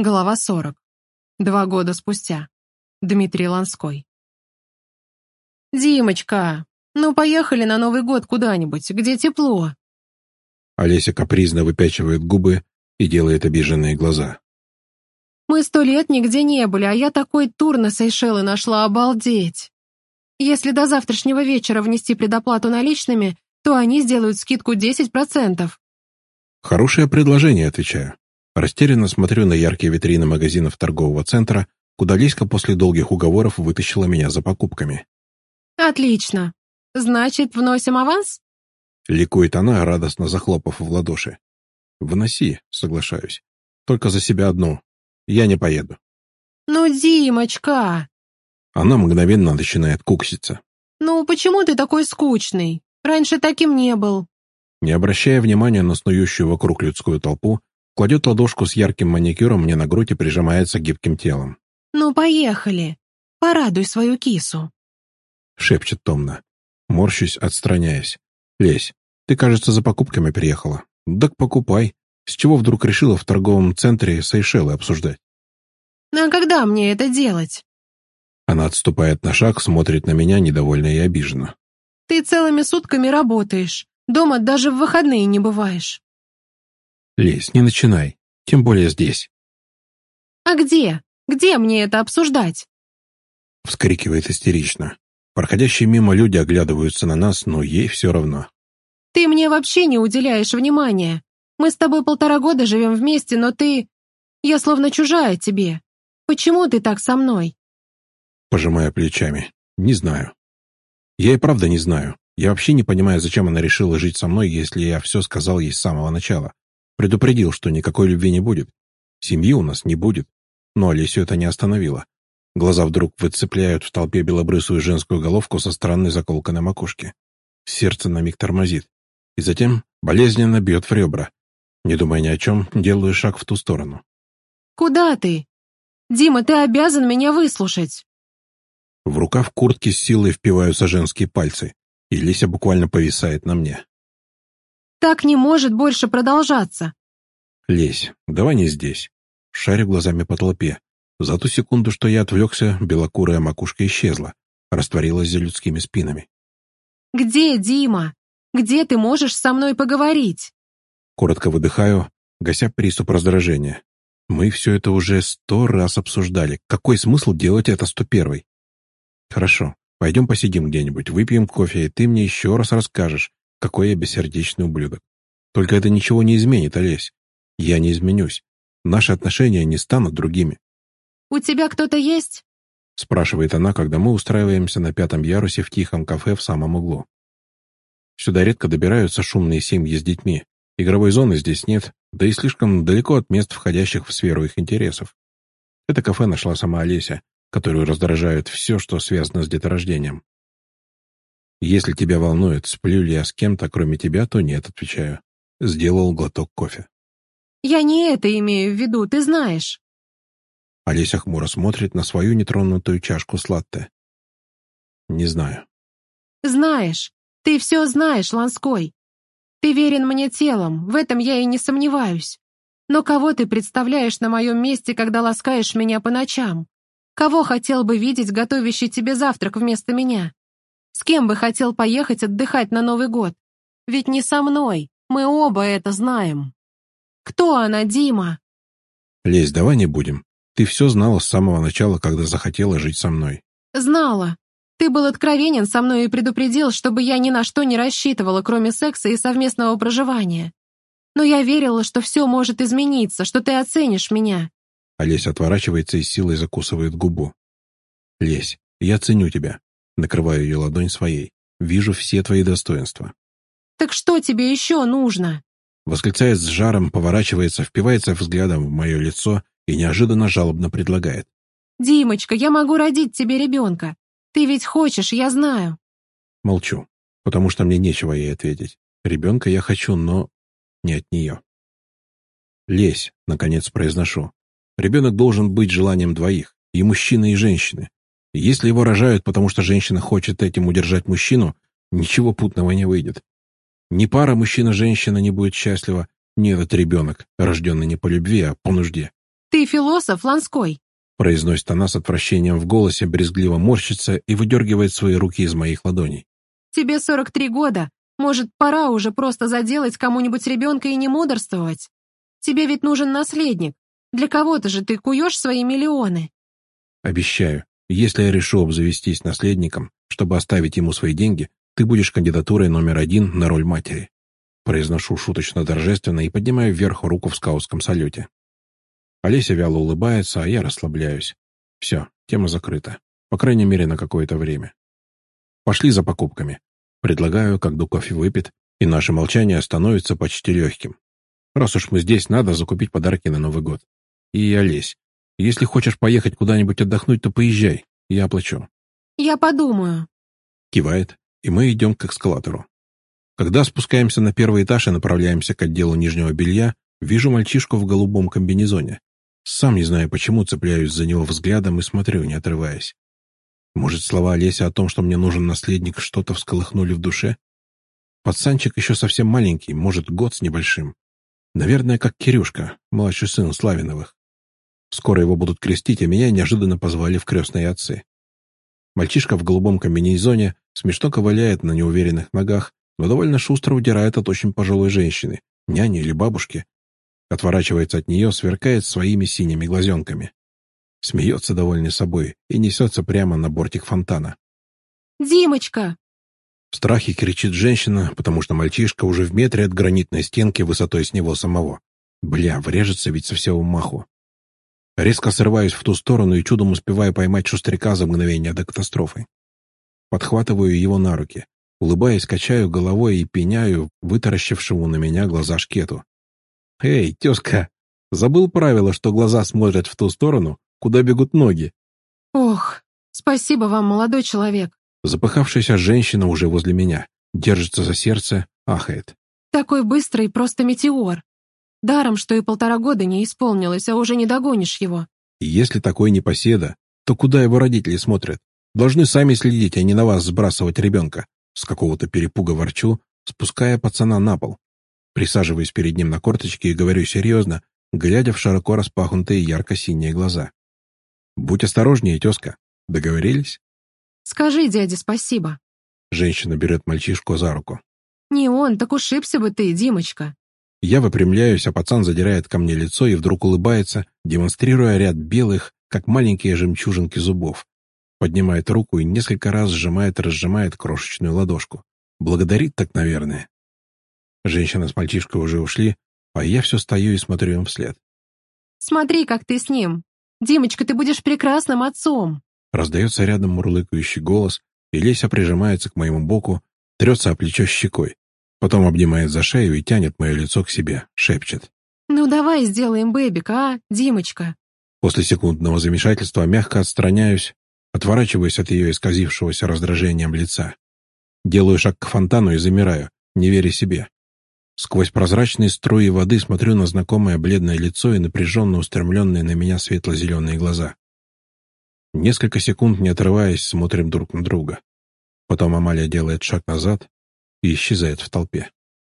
Глава 40. Два года спустя. Дмитрий Ланской. «Димочка, ну поехали на Новый год куда-нибудь, где тепло». Олеся капризно выпячивает губы и делает обиженные глаза. «Мы сто лет нигде не были, а я такой тур на Сейшелы нашла, обалдеть. Если до завтрашнего вечера внести предоплату наличными, то они сделают скидку 10%. «Хорошее предложение», — отвечаю. Растерянно смотрю на яркие витрины магазинов торгового центра, куда Лиська после долгих уговоров вытащила меня за покупками. «Отлично. Значит, вносим аванс?» Ликует она, радостно захлопав в ладоши. «Вноси», — соглашаюсь. «Только за себя одну. Я не поеду». «Ну, Димочка!» Она мгновенно начинает кукситься. «Ну, почему ты такой скучный? Раньше таким не был». Не обращая внимания на снующую вокруг людскую толпу, Кладет ладошку с ярким маникюром мне на грудь и прижимается гибким телом. «Ну, поехали. Порадуй свою кису», — шепчет томно. Морщусь, отстраняясь. «Лезь, ты, кажется, за покупками приехала. Так покупай. С чего вдруг решила в торговом центре Сейшелы обсуждать?» «А когда мне это делать?» Она отступает на шаг, смотрит на меня недовольно и обиженно. «Ты целыми сутками работаешь. Дома даже в выходные не бываешь». Лезь, не начинай. Тем более здесь. «А где? Где мне это обсуждать?» Вскрикивает истерично. Проходящие мимо люди оглядываются на нас, но ей все равно. «Ты мне вообще не уделяешь внимания. Мы с тобой полтора года живем вместе, но ты... Я словно чужая тебе. Почему ты так со мной?» Пожимая плечами. Не знаю. Я и правда не знаю. Я вообще не понимаю, зачем она решила жить со мной, если я все сказал ей с самого начала. Предупредил, что никакой любви не будет. Семьи у нас не будет. Но Олесю это не остановило. Глаза вдруг выцепляют в толпе белобрысую женскую головку со странной заколкой на макушке. Сердце на миг тормозит. И затем болезненно бьет в ребра. Не думая ни о чем, делаю шаг в ту сторону. «Куда ты? Дима, ты обязан меня выслушать!» В рукав куртки с силой впиваются женские пальцы, и Лися буквально повисает на мне. Так не может больше продолжаться. Лезь, давай не здесь. Шарю глазами по толпе. За ту секунду, что я отвлекся, белокурая макушка исчезла, растворилась за людскими спинами. «Где Дима? Где ты можешь со мной поговорить?» Коротко выдыхаю, гася приступ раздражения. Мы все это уже сто раз обсуждали. Какой смысл делать это сто первый? Хорошо, пойдем посидим где-нибудь, выпьем кофе, и ты мне еще раз расскажешь, какой я бессердечный ублюдок. Только это ничего не изменит, Олесь. Я не изменюсь. Наши отношения не станут другими. «У тебя кто-то есть?» спрашивает она, когда мы устраиваемся на пятом ярусе в тихом кафе в самом углу. Сюда редко добираются шумные семьи с детьми. Игровой зоны здесь нет, да и слишком далеко от мест, входящих в сферу их интересов. Это кафе нашла сама Олеся, которую раздражает все, что связано с деторождением. Если тебя волнует, сплю ли я с кем-то, кроме тебя, то нет, отвечаю. Сделал глоток кофе. Я не это имею в виду, ты знаешь. Олеся хмуро смотрит на свою нетронутую чашку с латте. Не знаю. Знаешь. Ты все знаешь, Ланской. Ты верен мне телом, в этом я и не сомневаюсь. Но кого ты представляешь на моем месте, когда ласкаешь меня по ночам? Кого хотел бы видеть, готовящий тебе завтрак вместо меня? С кем бы хотел поехать отдыхать на Новый год? Ведь не со мной, мы оба это знаем. Кто она, Дима? Лезь, давай не будем. Ты все знала с самого начала, когда захотела жить со мной. Знала. Ты был откровенен со мной и предупредил, чтобы я ни на что не рассчитывала, кроме секса и совместного проживания. Но я верила, что все может измениться, что ты оценишь меня. Олесь отворачивается и силой закусывает губу. Лезь, я ценю тебя. Накрываю ее ладонь своей. Вижу все твои достоинства. «Так что тебе еще нужно?» Восклицает с жаром, поворачивается, впивается взглядом в мое лицо и неожиданно жалобно предлагает. «Димочка, я могу родить тебе ребенка. Ты ведь хочешь, я знаю». Молчу, потому что мне нечего ей ответить. Ребенка я хочу, но не от нее. «Лезь», — наконец произношу. Ребенок должен быть желанием двоих, и мужчины, и женщины. Если его рожают, потому что женщина хочет этим удержать мужчину, ничего путного не выйдет. Ни пара мужчина-женщина не будет счастлива, ни этот ребенок, рожденный не по любви, а по нужде. Ты философ, Ланской?» произносит она с отвращением в голосе, брезгливо морщится и выдергивает свои руки из моих ладоней. «Тебе 43 года. Может, пора уже просто заделать кому-нибудь ребенка и не мудрствовать? Тебе ведь нужен наследник. Для кого-то же ты куешь свои миллионы». «Обещаю, если я решу обзавестись наследником, чтобы оставить ему свои деньги, ты будешь кандидатурой номер один на роль матери». Произношу шуточно-торжественно и поднимаю вверх руку в скаутском салюте. Олеся вяло улыбается, а я расслабляюсь. Все, тема закрыта. По крайней мере, на какое-то время. Пошли за покупками. Предлагаю, когда кофе выпит, и наше молчание становится почти легким. Раз уж мы здесь, надо закупить подарки на Новый год. И, Олесь, если хочешь поехать куда-нибудь отдохнуть, то поезжай, я оплачу. Я подумаю. Кивает, и мы идем к эскалатору. Когда спускаемся на первый этаж и направляемся к отделу нижнего белья, вижу мальчишку в голубом комбинезоне. Сам не знаю почему, цепляюсь за него взглядом и смотрю, не отрываясь. Может, слова Олеся о том, что мне нужен наследник, что-то всколыхнули в душе? Пацанчик еще совсем маленький, может, год с небольшим. Наверное, как Кирюшка, младший сын Славиновых. Скоро его будут крестить, а меня неожиданно позвали в крестные отцы. Мальчишка в голубом комбинезоне смешно ковыляет на неуверенных ногах, но довольно шустро удирает от очень пожилой женщины, няни или бабушки. Отворачивается от нее, сверкает своими синими глазенками. Смеется довольный собой и несется прямо на бортик фонтана. «Димочка!» В страхе кричит женщина, потому что мальчишка уже в метре от гранитной стенки высотой с него самого. Бля, врежется ведь со всего маху. Резко срываюсь в ту сторону и чудом успеваю поймать шустряка за мгновение до катастрофы. Подхватываю его на руки, улыбаясь, качаю головой и пеняю вытаращившему на меня глаза шкету. «Эй, тезка, забыл правило, что глаза смотрят в ту сторону, куда бегут ноги?» «Ох, спасибо вам, молодой человек. Запыхавшаяся женщина уже возле меня. Держится за сердце, ахает. Такой быстрый, просто метеор. Даром, что и полтора года не исполнилось, а уже не догонишь его. если такой непоседа, то куда его родители смотрят? Должны сами следить, а не на вас сбрасывать ребенка. С какого-то перепуга ворчу, спуская пацана на пол. Присаживаюсь перед ним на корточки и говорю серьезно, глядя в широко распахнутые ярко-синие глаза. «Будь осторожнее, тезка. Договорились?» Скажи дяде спасибо. Женщина берет мальчишку за руку. Не он, так ушибся бы ты, Димочка. Я выпрямляюсь, а пацан задирает ко мне лицо и вдруг улыбается, демонстрируя ряд белых, как маленькие жемчужинки зубов. Поднимает руку и несколько раз сжимает и разжимает крошечную ладошку. Благодарит так, наверное. Женщина с мальчишкой уже ушли, а я все стою и смотрю им вслед. «Смотри, как ты с ним. Димочка, ты будешь прекрасным отцом!» Раздается рядом мурлыкающий голос, и Леся прижимается к моему боку, трется о плечо щекой. Потом обнимает за шею и тянет мое лицо к себе, шепчет. «Ну давай сделаем бэбика, а, Димочка?» После секундного замешательства мягко отстраняюсь, отворачиваясь от ее исказившегося раздражением лица. Делаю шаг к фонтану и замираю, не веря себе. Сквозь прозрачные струи воды смотрю на знакомое бледное лицо и напряженно устремленные на меня светло-зеленые глаза. Несколько секунд, не отрываясь, смотрим друг на друга. Потом Амалия делает шаг назад и исчезает в толпе.